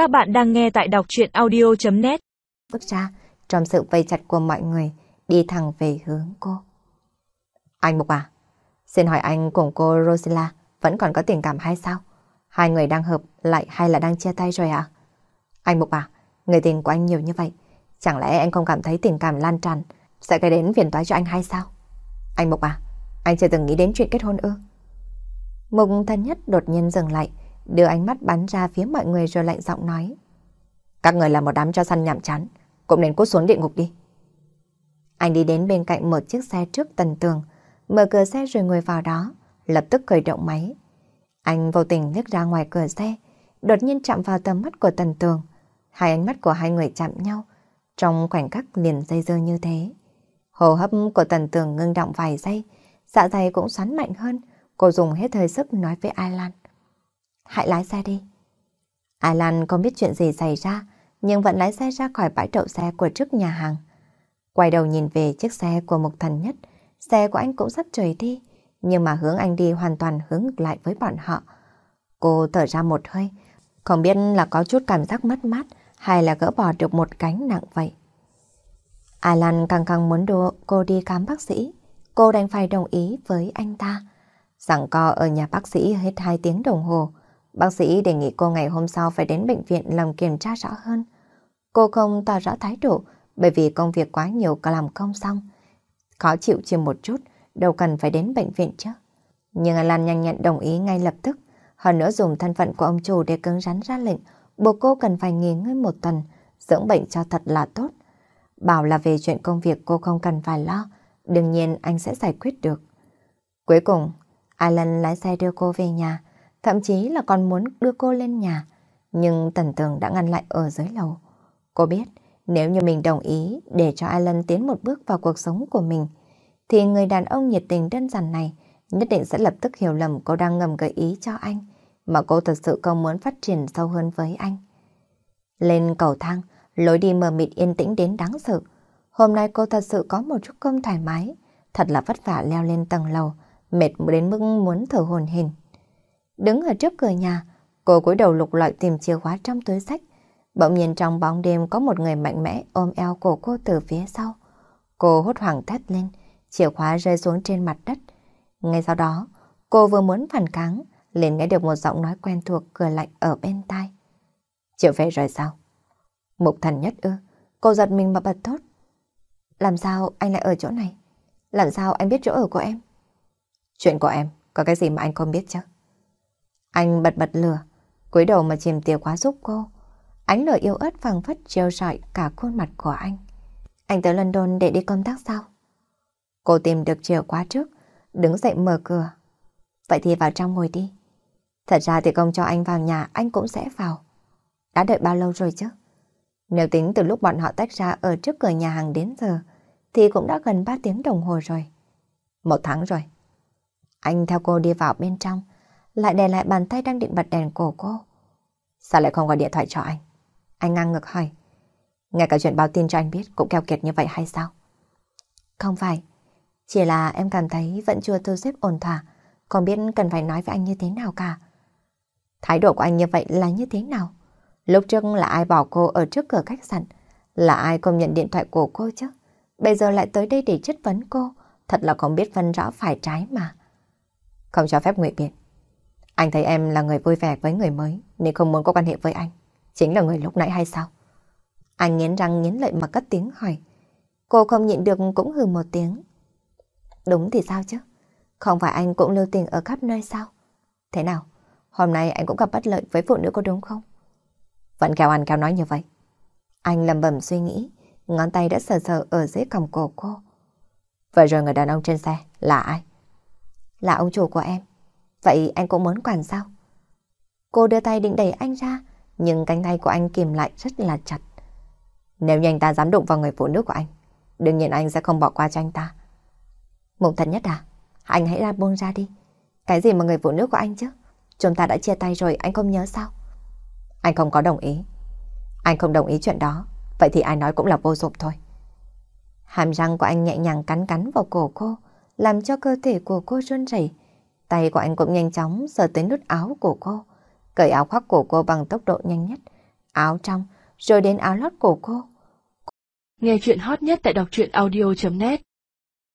Các bạn đang nghe tại đọc chuyện audio.net Bước ra, trong sự vây chặt của mọi người, đi thẳng về hướng cô. Anh Mục à, xin hỏi anh cùng cô Rosila vẫn còn có tình cảm hay sao? Hai người đang hợp lại hay là đang chia tay rồi ạ? Anh Mục à, người tình của anh nhiều như vậy, chẳng lẽ anh không cảm thấy tình cảm lan tràn sẽ gây đến phiền toái cho anh hay sao? Anh Mục à, anh chưa từng nghĩ đến chuyện kết hôn ư? Mục thân nhất đột nhiên dừng lại, đưa ánh mắt bắn ra phía mọi người rồi lạnh giọng nói. Các người là một đám cho săn nhảm chán, cũng nên cút xuống địa ngục đi. Anh đi đến bên cạnh một chiếc xe trước tần tường, mở cửa xe rồi ngồi vào đó, lập tức khởi động máy. Anh vô tình liếc ra ngoài cửa xe, đột nhiên chạm vào tầm mắt của tần tường. Hai ánh mắt của hai người chạm nhau, trong khoảnh khắc liền dây dưa như thế. Hồ hấp của tần tường ngưng động vài giây, dạ dày cũng xoắn mạnh hơn, cô dùng hết thời sức nói với Alan. Hãy lái xe đi. Alan không biết chuyện gì xảy ra, nhưng vẫn lái xe ra khỏi bãi đậu xe của trước nhà hàng. Quay đầu nhìn về chiếc xe của Mục Thần Nhất, xe của anh cũng sắp trời đi, nhưng mà hướng anh đi hoàn toàn hướng ngược lại với bọn họ. Cô thở ra một hơi, không biết là có chút cảm giác mất mát hay là gỡ bỏ được một cánh nặng vậy. Alan càng càng muốn đưa cô đi khám bác sĩ, cô đành phải đồng ý với anh ta. Rằng co ở nhà bác sĩ hết 2 tiếng đồng hồ, bác sĩ đề nghị cô ngày hôm sau phải đến bệnh viện làm kiểm tra rõ hơn. Cô không tỏ rõ thái độ bởi vì công việc quá nhiều cả làm không xong. Khó chịu chỉ một chút, đâu cần phải đến bệnh viện chứ. Nhưng Alan nhanh nhận đồng ý ngay lập tức, hơn nữa dùng thân phận của ông chủ để cứng rắn ra lệnh, buộc cô cần phải nghỉ ngơi một tuần, dưỡng bệnh cho thật là tốt. Bảo là về chuyện công việc cô không cần phải lo, đương nhiên anh sẽ giải quyết được. Cuối cùng, Alan lái xe đưa cô về nhà, thậm chí là còn muốn đưa cô lên nhà, nhưng Tần Tường đã ngăn lại ở dưới lầu. Cô biết, nếu như mình đồng ý để cho Alan tiến một bước vào cuộc sống của mình, thì người đàn ông nhiệt tình đơn giản này nhất định sẽ lập tức hiểu lầm cô đang ngầm gợi ý cho anh, mà cô thật sự không muốn phát triển sâu hơn với anh. Lên cầu thang, lối đi mờ mịt yên tĩnh đến đáng sợ. Hôm nay cô thật sự có một chút không thoải mái, thật là vất vả leo lên tầng lầu, mệt đến mức muốn thở hồn hển. Đứng ở trước cửa nhà, cô cúi đầu lục lọi tìm chìa khóa trong túi sách. Bỗng nhiên trong bóng đêm có một người mạnh mẽ ôm eo cổ cô từ phía sau. Cô hốt hoảng thét lên, chìa khóa rơi xuống trên mặt đất. Ngay sau đó, cô vừa muốn phản kháng, liền nghe được một giọng nói quen thuộc cười lạnh ở bên tai. Chịu về rồi sao? Mục thần nhất ư? Cô giật mình mà bật thốt. Làm sao anh lại ở chỗ này? Làm sao anh biết chỗ ở của em? Chuyện của em, có cái gì mà anh không biết chứ? Anh bật bật lửa, cúi đầu mà chìm chìa quá giúp cô. Ánh lửa yêu ớt phẳng phất treo rọi cả khuôn mặt của anh. Anh tới London để đi công tác sao? Cô tìm được chìa khóa trước, đứng dậy mở cửa. Vậy thì vào trong ngồi đi. Thật ra thì không cho anh vào nhà, anh cũng sẽ vào. Đã đợi bao lâu rồi chứ? Nếu tính từ lúc bọn họ tách ra ở trước cửa nhà hàng đến giờ, thì cũng đã gần 3 tiếng đồng hồ rồi. Một tháng rồi. Anh theo cô đi vào bên trong, lại đè lại bàn tay đang định bật đèn cổ cô. Sao lại không gọi điện thoại cho anh? Anh ngang ngược hỏi. Ngay cả chuyện báo tin cho anh biết cũng keo kiệt như vậy hay sao? Không phải. Chỉ là em cảm thấy vẫn chưa thu xếp ổn thỏa, không biết cần phải nói với anh như thế nào cả. Thái độ của anh như vậy là như thế nào? Lúc trước là ai bỏ cô ở trước cửa khách sạn? Là ai không nhận điện thoại của cô chứ? Bây giờ lại tới đây để chất vấn cô, thật là không biết phân rõ phải trái mà. Không cho phép ngụy biện. Anh thấy em là người vui vẻ với người mới nên không muốn có quan hệ với anh. Chính là người lúc nãy hay sao? Anh nghiến răng nghiến lợi mà cất tiếng hỏi. Cô không nhịn được cũng hừ một tiếng. Đúng thì sao chứ? Không phải anh cũng lưu tình ở khắp nơi sao? Thế nào? Hôm nay anh cũng gặp bất lợi với phụ nữ có đúng không? Vẫn kéo ăn kéo nói như vậy. Anh lầm bầm suy nghĩ, ngón tay đã sờ sờ ở dưới còng cổ cô. Vậy rồi người đàn ông trên xe là ai? Là ông chủ của em. Vậy anh cũng muốn quản sao? Cô đưa tay định đẩy anh ra, nhưng cánh tay của anh kìm lại rất là chặt. Nếu như anh ta dám đụng vào người phụ nữ của anh, đương nhiên anh sẽ không bỏ qua cho anh ta. Mộng thật nhất à? Anh hãy ra buông ra đi. Cái gì mà người phụ nữ của anh chứ? Chúng ta đã chia tay rồi, anh không nhớ sao? Anh không có đồng ý. Anh không đồng ý chuyện đó, vậy thì ai nói cũng là vô dụng thôi. Hàm răng của anh nhẹ nhàng cắn cắn vào cổ cô, làm cho cơ thể của cô run rẩy. Tay của anh cũng nhanh chóng sờ tới nút áo của cô, cởi áo khoác của cô bằng tốc độ nhanh nhất, áo trong, rồi đến áo lót của cô. Nghe chuyện hot nhất tại đọc truyện audio.net